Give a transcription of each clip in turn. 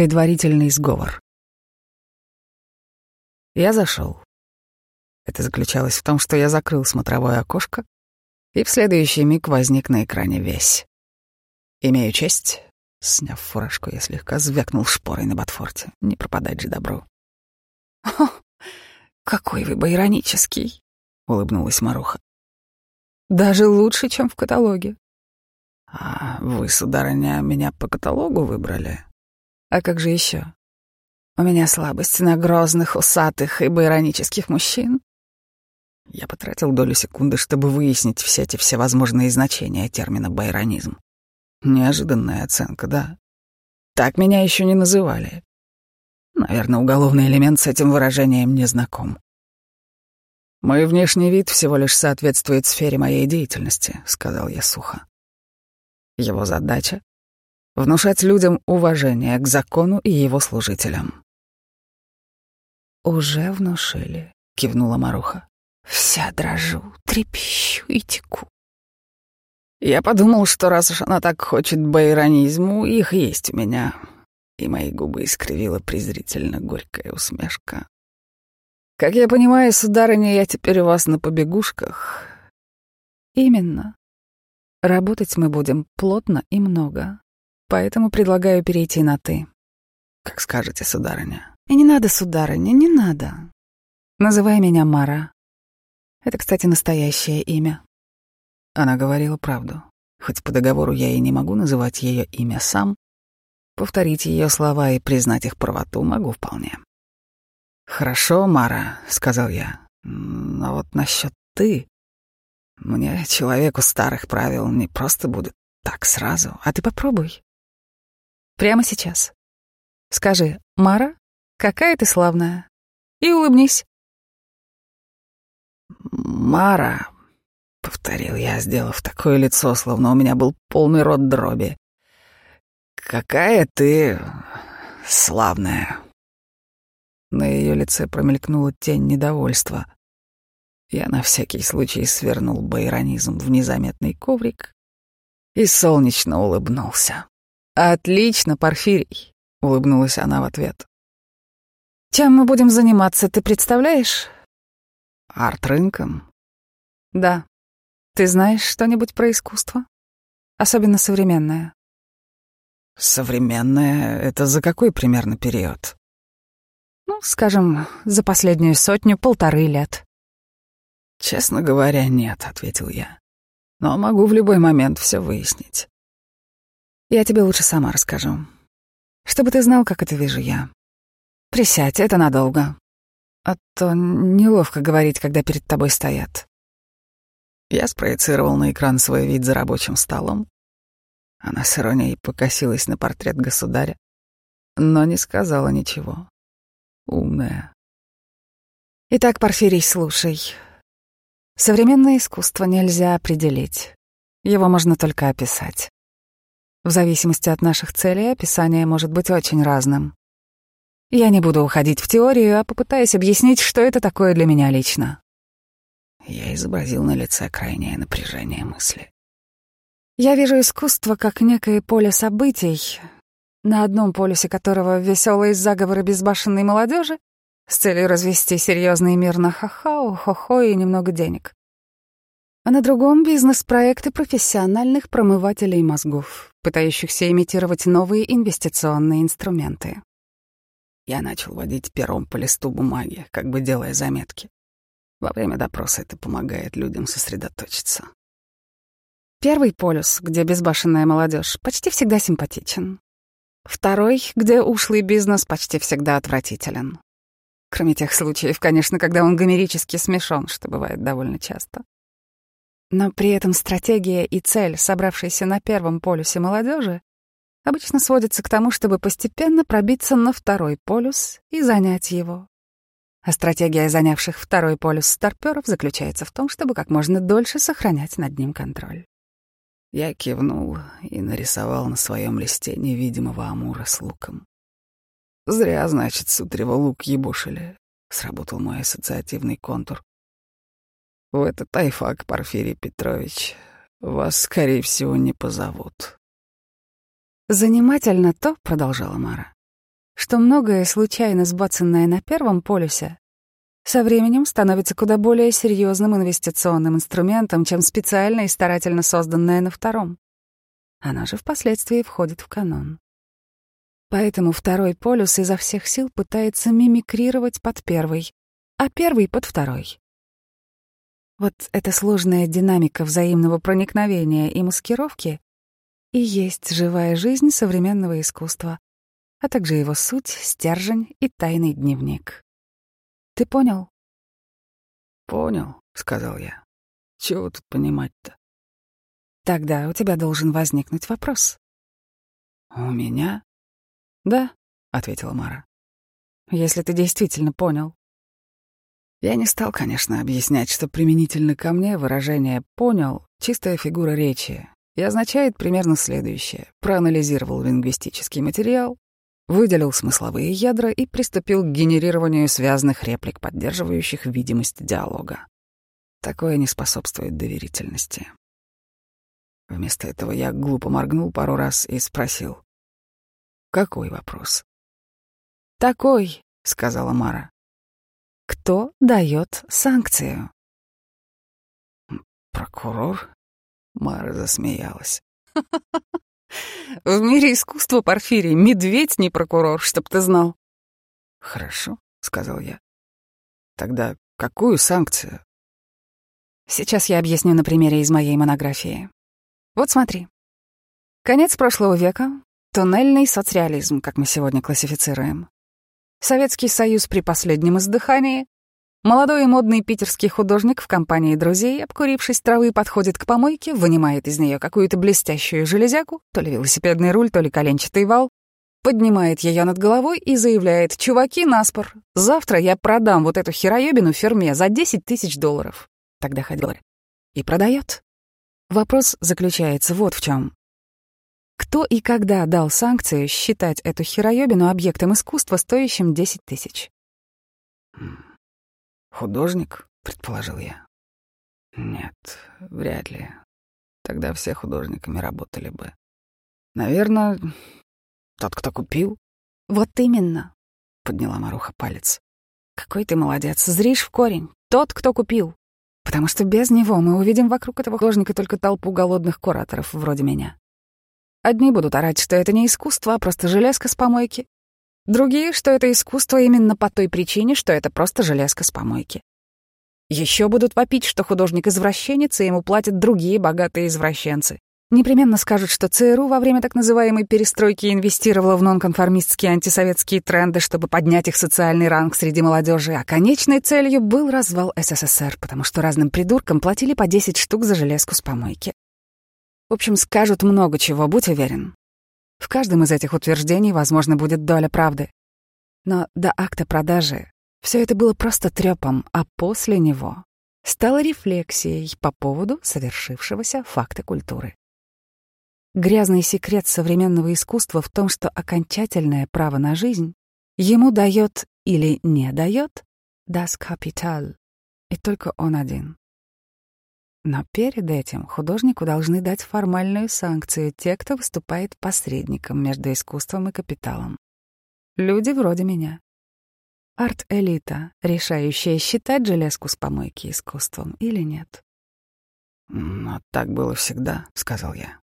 Предварительный сговор. Я зашел. Это заключалось в том, что я закрыл смотровое окошко, и в следующий миг возник на экране весь. Имею честь, сняв фуражку, я слегка звякнул шпорой на ботфорте. Не пропадать же добру. «О, какой вы бы иронический!» — улыбнулась Маруха. «Даже лучше, чем в каталоге». «А вы, сударыня, меня по каталогу выбрали?» «А как же еще? У меня слабость на грозных, усатых и иронических мужчин. Я потратил долю секунды, чтобы выяснить все эти всевозможные значения термина «байронизм». Неожиданная оценка, да. Так меня еще не называли. Наверное, уголовный элемент с этим выражением не знаком. «Мой внешний вид всего лишь соответствует сфере моей деятельности», — сказал я сухо. Его задача — внушать людям уважение к закону и его служителям. «Уже внушили», — кивнула Маруха. Вся дрожу, трепещу и теку. Я подумал, что раз уж она так хочет байронизму, их есть у меня. И мои губы искривила презрительно горькая усмешка. Как я понимаю, сударыня, я теперь у вас на побегушках. Именно. Работать мы будем плотно и много. Поэтому предлагаю перейти на «ты». Как скажете, сударыня. И не надо, сударыня, не надо. Называй меня Мара. Это, кстати, настоящее имя. Она говорила правду. Хоть по договору я и не могу называть ее имя сам, повторить ее слова и признать их правоту могу вполне. «Хорошо, Мара», — сказал я, — «но вот насчет «ты» мне, человеку старых правил, не просто будет так сразу, а ты попробуй. Прямо сейчас. Скажи, Мара, какая ты славная, и улыбнись. «Мара», — повторил я, сделав такое лицо, словно у меня был полный рот дроби. «Какая ты славная!» На ее лице промелькнула тень недовольства. Я на всякий случай свернул байронизм в незаметный коврик и солнечно улыбнулся. «Отлично, Порфирий!» — улыбнулась она в ответ. «Чем мы будем заниматься, ты представляешь?» Арт-рынком? Да. Ты знаешь что-нибудь про искусство? Особенно современное. Современное — это за какой примерно период? Ну, скажем, за последнюю сотню-полторы лет. Честно говоря, нет, — ответил я. Но могу в любой момент все выяснить. Я тебе лучше сама расскажу. Чтобы ты знал, как это вижу я. Присядь, это надолго. А то неловко говорить, когда перед тобой стоят. Я спроецировал на экран свой вид за рабочим столом. Она с иронией покосилась на портрет государя, но не сказала ничего. Умная. Итак, Порфирий, слушай. Современное искусство нельзя определить. Его можно только описать. В зависимости от наших целей описание может быть очень разным. Я не буду уходить в теорию, а попытаюсь объяснить, что это такое для меня лично. Я изобразил на лице крайнее напряжение мысли. Я вижу искусство как некое поле событий, на одном полюсе которого веселые заговоры безбашенной молодежи с целью развести серьезный мир на ха-ха, хо-хо и немного денег. А на другом — бизнес-проекты профессиональных промывателей мозгов, пытающихся имитировать новые инвестиционные инструменты. Я начал водить пером по листу бумаги, как бы делая заметки. Во время допроса это помогает людям сосредоточиться. Первый полюс, где безбашенная молодежь, почти всегда симпатичен. Второй, где ушлый бизнес почти всегда отвратителен. Кроме тех случаев, конечно, когда он гомерически смешон, что бывает довольно часто. Но при этом стратегия и цель, собравшиеся на первом полюсе молодежи, обычно сводится к тому, чтобы постепенно пробиться на второй полюс и занять его. А стратегия занявших второй полюс старпёров заключается в том, чтобы как можно дольше сохранять над ним контроль. Я кивнул и нарисовал на своем листе невидимого амура с луком. Зря, значит, сутрево лук ебушили. Сработал мой ассоциативный контур. В этот тайфак, Порфирий Петрович, вас, скорее всего, не позовут. «Занимательно то», — продолжала Мара, что многое, случайно сбацанное на первом полюсе, со временем становится куда более серьезным инвестиционным инструментом, чем специально и старательно созданное на втором. Она же впоследствии входит в канон. Поэтому второй полюс изо всех сил пытается мимикрировать под первый, а первый — под второй. Вот эта сложная динамика взаимного проникновения и маскировки и есть живая жизнь современного искусства, а также его суть, стержень и тайный дневник. Ты понял? Понял, сказал я. Чего тут понимать-то? Тогда у тебя должен возникнуть вопрос. У меня? Да, ответила Мара. Если ты действительно понял. Я не стал, конечно, объяснять, что применительно ко мне выражение «понял» — чистая фигура речи и означает примерно следующее. Проанализировал лингвистический материал, выделил смысловые ядра и приступил к генерированию связанных реплик, поддерживающих видимость диалога. Такое не способствует доверительности. Вместо этого я глупо моргнул пару раз и спросил. «Какой вопрос?» «Такой», — сказала Мара. «Кто дает санкцию?» «Прокурор?» — Мара засмеялась. В мире искусства, Порфирий, медведь не прокурор, чтоб ты знал. Хорошо, сказал я. Тогда какую санкцию? Сейчас я объясню на примере из моей монографии. Вот смотри. Конец прошлого века — туннельный соцреализм, как мы сегодня классифицируем. Советский Союз при последнем издыхании Молодой и модный питерский художник в компании друзей, обкурившись травы, подходит к помойке, вынимает из нее какую-то блестящую железяку, то ли велосипедный руль, то ли коленчатый вал, поднимает ее над головой и заявляет «Чуваки, наспор, завтра я продам вот эту хероебину ферме за 10 тысяч долларов». Тогда ходил и продает. Вопрос заключается вот в чем. Кто и когда дал санкцию считать эту хероебину объектом искусства, стоящим 10 тысяч? Художник, предположил я. Нет, вряд ли. Тогда все художниками работали бы. Наверное, тот, кто купил. Вот именно, подняла Маруха палец. Какой ты молодец, зришь в корень. Тот, кто купил. Потому что без него мы увидим вокруг этого художника только толпу голодных кураторов вроде меня. Одни будут орать, что это не искусство, а просто железка с помойки. Другие, что это искусство именно по той причине, что это просто железка с помойки. Еще будут вопить, что художник-извращенец, и ему платят другие богатые извращенцы. Непременно скажут, что ЦРУ во время так называемой перестройки инвестировала в нонконформистские антисоветские тренды, чтобы поднять их социальный ранг среди молодежи, а конечной целью был развал СССР, потому что разным придуркам платили по 10 штук за железку с помойки. В общем, скажут много чего, будь уверен. В каждом из этих утверждений, возможно, будет доля правды. Но до акта продажи все это было просто трепом, а после него стало рефлексией по поводу совершившегося факта культуры. Грязный секрет современного искусства в том, что окончательное право на жизнь ему дает или не дает das Kapital, и только он один. Но перед этим художнику должны дать формальную санкцию те, кто выступает посредником между искусством и капиталом. Люди вроде меня. Арт-элита, решающая считать железку с помойки искусством или нет. «Но так было всегда», — сказал я.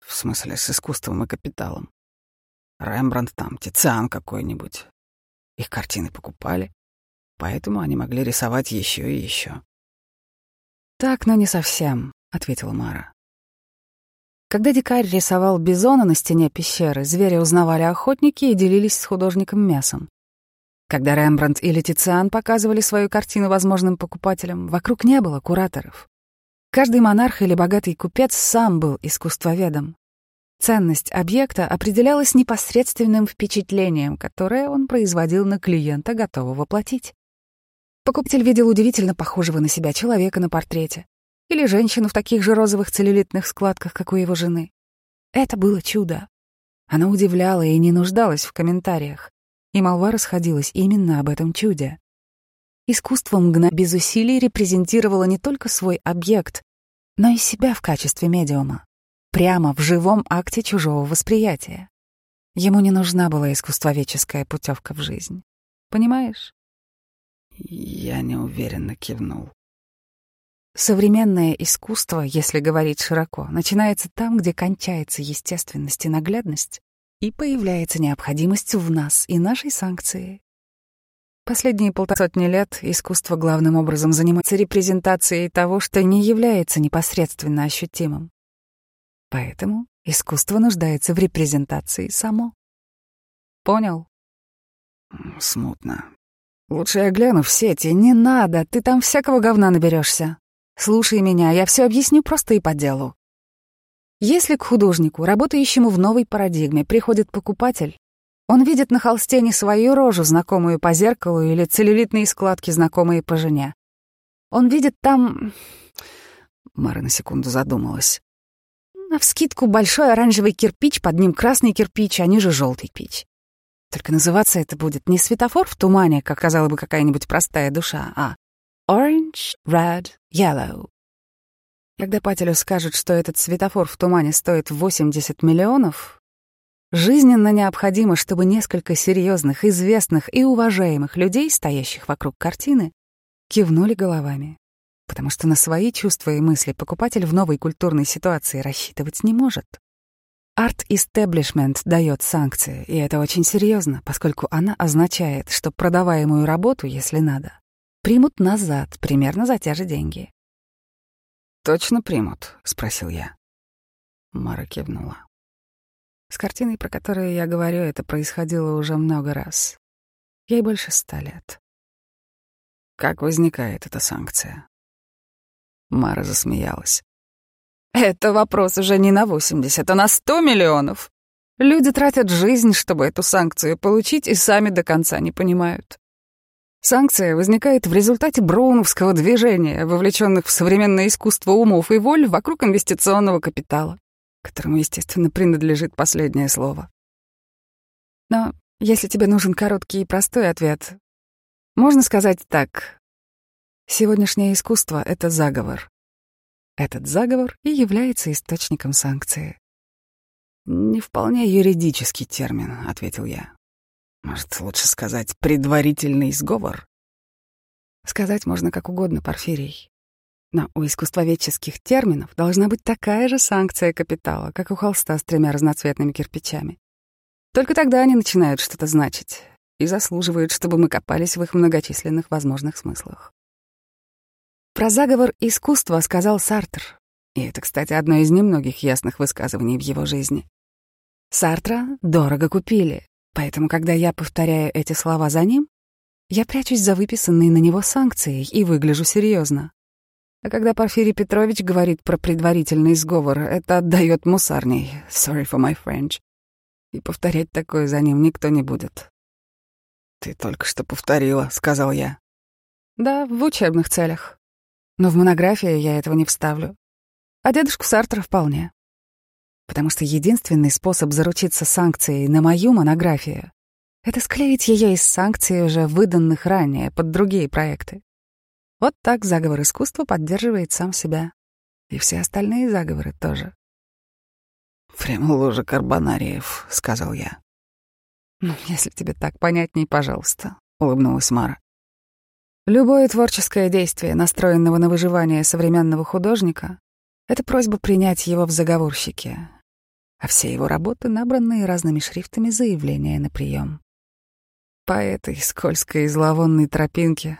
«В смысле, с искусством и капиталом. Рембрандт там, Тициан какой-нибудь. Их картины покупали, поэтому они могли рисовать еще и еще. «Так, но не совсем», — ответила Мара. Когда дикарь рисовал бизона на стене пещеры, звери узнавали охотники и делились с художником мясом. Когда Рембрандт или Тициан показывали свою картину возможным покупателям, вокруг не было кураторов. Каждый монарх или богатый купец сам был искусствоведом. Ценность объекта определялась непосредственным впечатлением, которое он производил на клиента, готового платить. Покупатель видел удивительно похожего на себя человека на портрете или женщину в таких же розовых целлюлитных складках, как у его жены. Это было чудо. Оно удивляло и не нуждалось в комментариях, и молва расходилась именно об этом чуде. Искусство мгна без усилий репрезентировало не только свой объект, но и себя в качестве медиума, прямо в живом акте чужого восприятия. Ему не нужна была искусствоведческая путевка в жизнь. Понимаешь? Я неуверенно кивнул. Современное искусство, если говорить широко, начинается там, где кончается естественность и наглядность, и появляется необходимость в нас и нашей санкции. Последние полтосотни лет искусство главным образом занимается репрезентацией того, что не является непосредственно ощутимым. Поэтому искусство нуждается в репрезентации само. Понял? Смутно. Лучше я гляну в сети. Не надо, ты там всякого говна наберешься. Слушай меня, я все объясню просто и по делу. Если к художнику, работающему в новой парадигме, приходит покупатель, он видит на холсте не свою рожу, знакомую по зеркалу, или целлюлитные складки, знакомые по жене. Он видит там... Мара на секунду задумалась. Навскидку большой оранжевый кирпич, под ним красный кирпич, а ниже желтый кирпич. Только называться это будет не светофор в тумане, как казала бы какая-нибудь простая душа, а Orange, Red, Yellow. Когда Пателю скажут, что этот светофор в тумане стоит 80 миллионов, жизненно необходимо, чтобы несколько серьезных, известных и уважаемых людей, стоящих вокруг картины, кивнули головами. Потому что на свои чувства и мысли покупатель в новой культурной ситуации рассчитывать не может. Арт-истеблишмент дает санкции, и это очень серьезно, поскольку она означает, что продаваемую работу, если надо, примут назад примерно за те же деньги. «Точно примут?» — спросил я. Мара кивнула. С картиной, про которую я говорю, это происходило уже много раз. Ей больше ста лет. Как возникает эта санкция? Мара засмеялась. Это вопрос уже не на 80, а на 100 миллионов. Люди тратят жизнь, чтобы эту санкцию получить, и сами до конца не понимают. Санкция возникает в результате броуновского движения, вовлеченных в современное искусство умов и воль вокруг инвестиционного капитала, которому, естественно, принадлежит последнее слово. Но если тебе нужен короткий и простой ответ, можно сказать так. Сегодняшнее искусство — это заговор. Этот заговор и является источником санкции. «Не вполне юридический термин», — ответил я. Может, лучше сказать предварительный сговор? Сказать можно как угодно, Порфирий. Но у искусствоведческих терминов должна быть такая же санкция капитала, как у холста с тремя разноцветными кирпичами. Только тогда они начинают что-то значить и заслуживают, чтобы мы копались в их многочисленных возможных смыслах. Про заговор искусства сказал Сартр, и это, кстати, одно из немногих ясных высказываний в его жизни. Сартра дорого купили, Поэтому, когда я повторяю эти слова за ним, я прячусь за выписанные на него санкцией и выгляжу серьезно. А когда Порфирий Петрович говорит про предварительный сговор, это отдает мусарней. Sorry for my French. И повторять такое за ним никто не будет. «Ты только что повторила», — сказал я. «Да, в учебных целях. Но в монографии я этого не вставлю. А дедушку Сартра вполне потому что единственный способ заручиться санкцией на мою монографию — это склеить ее из санкций, уже выданных ранее под другие проекты. Вот так заговор искусства поддерживает сам себя. И все остальные заговоры тоже. «Прямо ложа карбонариев», — сказал я. «Ну, если тебе так понятней, пожалуйста», — улыбнулась Мара. Любое творческое действие, настроенного на выживание современного художника, это просьба принять его в заговорщики, а все его работы, набранные разными шрифтами заявления на прием. По этой скользкой и зловонной тропинке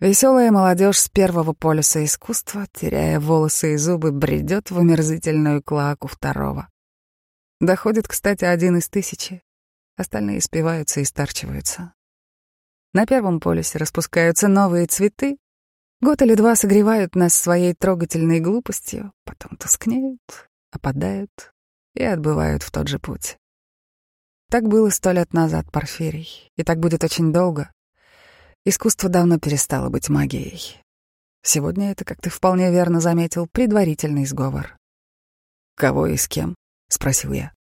веселая молодежь с первого полюса искусства, теряя волосы и зубы, бредет в омерзительную клаку второго. Доходит, кстати, один из тысячи, остальные спиваются и старчиваются. На первом полюсе распускаются новые цветы, Год или два согревают нас своей трогательной глупостью, потом тускнеют, опадают и отбывают в тот же путь. Так было сто лет назад, Порфирий, и так будет очень долго. Искусство давно перестало быть магией. Сегодня это, как ты вполне верно заметил, предварительный сговор. «Кого и с кем?» — спросил я.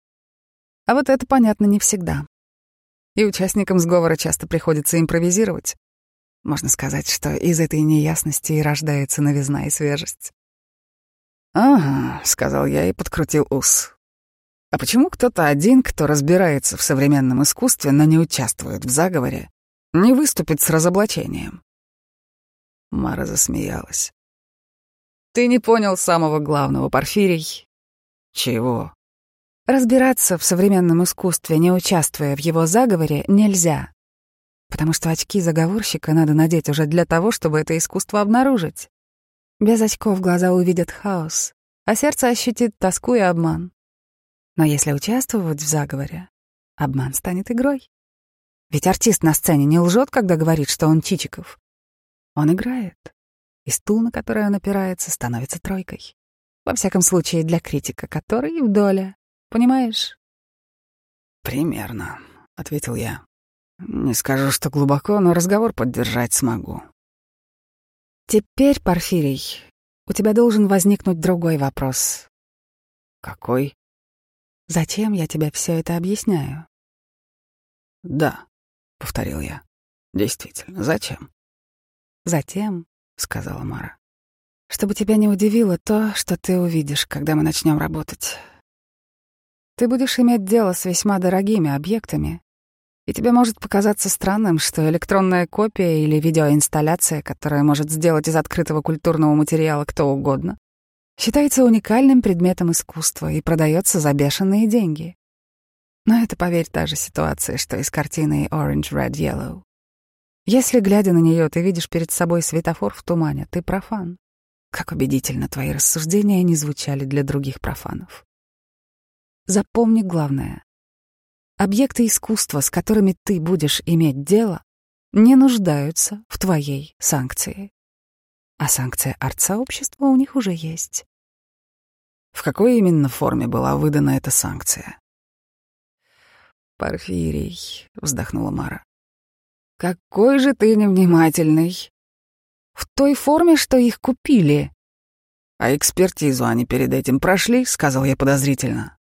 А вот это понятно не всегда. И участникам сговора часто приходится импровизировать. Можно сказать, что из этой неясности и рождается новизна и свежесть. «Ага», — сказал я и подкрутил ус. А почему кто-то один, кто разбирается в современном искусстве, но не участвует в заговоре, не выступит с разоблачением? Мара засмеялась. Ты не понял самого главного, Порфирий. Чего? Разбираться в современном искусстве, не участвуя в его заговоре, нельзя. Потому что очки заговорщика надо надеть уже для того, чтобы это искусство обнаружить. Без очков глаза увидят хаос, а сердце ощутит тоску и обман. Но если участвовать в заговоре, обман станет игрой. Ведь артист на сцене не лжет, когда говорит, что он Чичиков. Он играет, и стул, на который он опирается, становится тройкой. Во всяком случае, для критика, который в доле. Понимаешь? «Примерно», — ответил я. «Не скажу, что глубоко, но разговор поддержать смогу». «Теперь, Порфирий, у тебя должен возникнуть другой вопрос». «Какой?» Зачем я тебе все это объясняю? Да, повторил я. Действительно, зачем? Затем, сказала Мара, чтобы тебя не удивило то, что ты увидишь, когда мы начнем работать. Ты будешь иметь дело с весьма дорогими объектами, и тебе может показаться странным, что электронная копия или видеоинсталляция, которая может сделать из открытого культурного материала кто угодно, Считается уникальным предметом искусства и продается за бешеные деньги. Но это, поверь, та же ситуация, что и с картиной Orange, Red, Yellow. Если, глядя на нее, ты видишь перед собой светофор в тумане, ты профан. Как убедительно твои рассуждения не звучали для других профанов. Запомни главное. Объекты искусства, с которыми ты будешь иметь дело, не нуждаются в твоей санкции а санкция арт-сообщества у них уже есть. В какой именно форме была выдана эта санкция? «Порфирий», — вздохнула Мара. «Какой же ты невнимательный! В той форме, что их купили». «А экспертизу они перед этим прошли?» — сказал я подозрительно.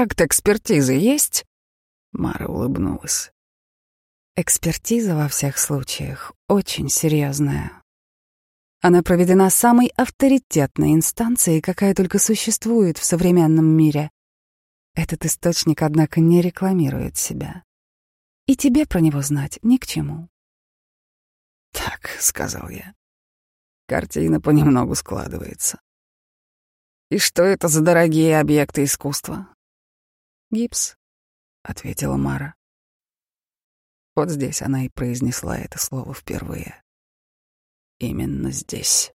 «Акт экспертизы есть?» Мара улыбнулась. «Экспертиза во всех случаях очень серьезная. Она проведена самой авторитетной инстанцией, какая только существует в современном мире. Этот источник, однако, не рекламирует себя. И тебе про него знать ни к чему. «Так», — сказал я. Картина понемногу складывается. «И что это за дорогие объекты искусства?» «Гипс», — ответила Мара. Вот здесь она и произнесла это слово впервые именно здесь.